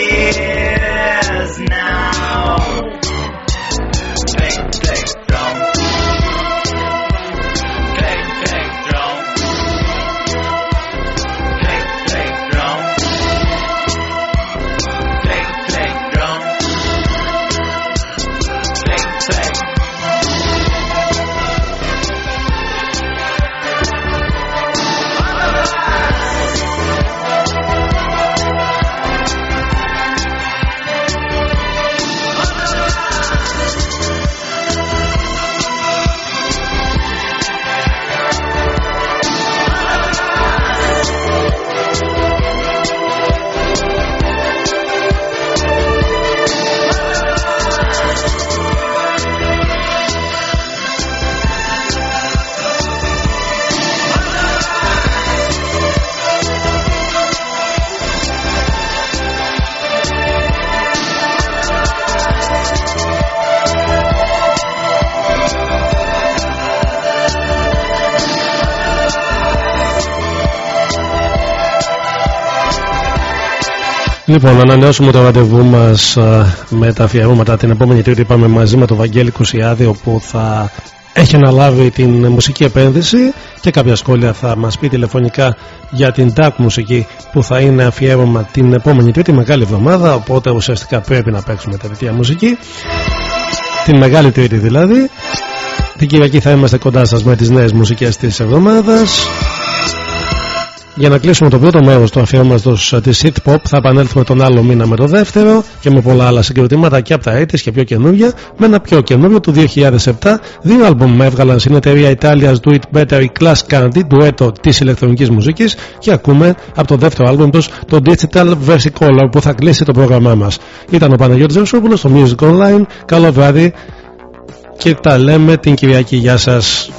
Λοιπόν, να ανανεώσουμε το ραντεβού μας με τα αφιερώματα. Την επόμενη Τρίτη πάμε μαζί με τον Βαγγέλη Κουσιάδη, όπου θα έχει αναλάβει την μουσική επένδυση και κάποια σχόλια θα μας πει τηλεφωνικά για την τάκ μουσική που θα είναι αφιέρωμα την επόμενη Τρίτη, μεγάλη εβδομάδα. Οπότε ουσιαστικά πρέπει να παίξουμε τέτοια μουσική. Την μεγάλη Τρίτη δηλαδή. Την Κυριακή θα είμαστε κοντά σας με τις νέες μουσικές της εβδομάδας. Για να κλείσουμε το πρώτο μέρος του αφιέρωματος της Hit Pop, θα επανέλθουμε τον άλλο μήνα με το δεύτερο και με πολλά άλλα συγκροτήματα και από τα έτη και πιο καινούργια. Με ένα πιο καινούργιο του 2007. Δύο άλμπουμ με έβγαλαν στην εταιρεία Italia's Do It Better η Class Candy, ντουέτο της ηλεκτρονικής μουσικής. Και ακούμε από το δεύτερο άλμπουμ τους το Digital Versicolor που θα κλείσει το πρόγραμμά μας. Ήταν ο Παναγιώτης Ζωσόπουλο στο Music Online. Καλό βράδυ και τα λέμε την Κυριακή. Γεια σας.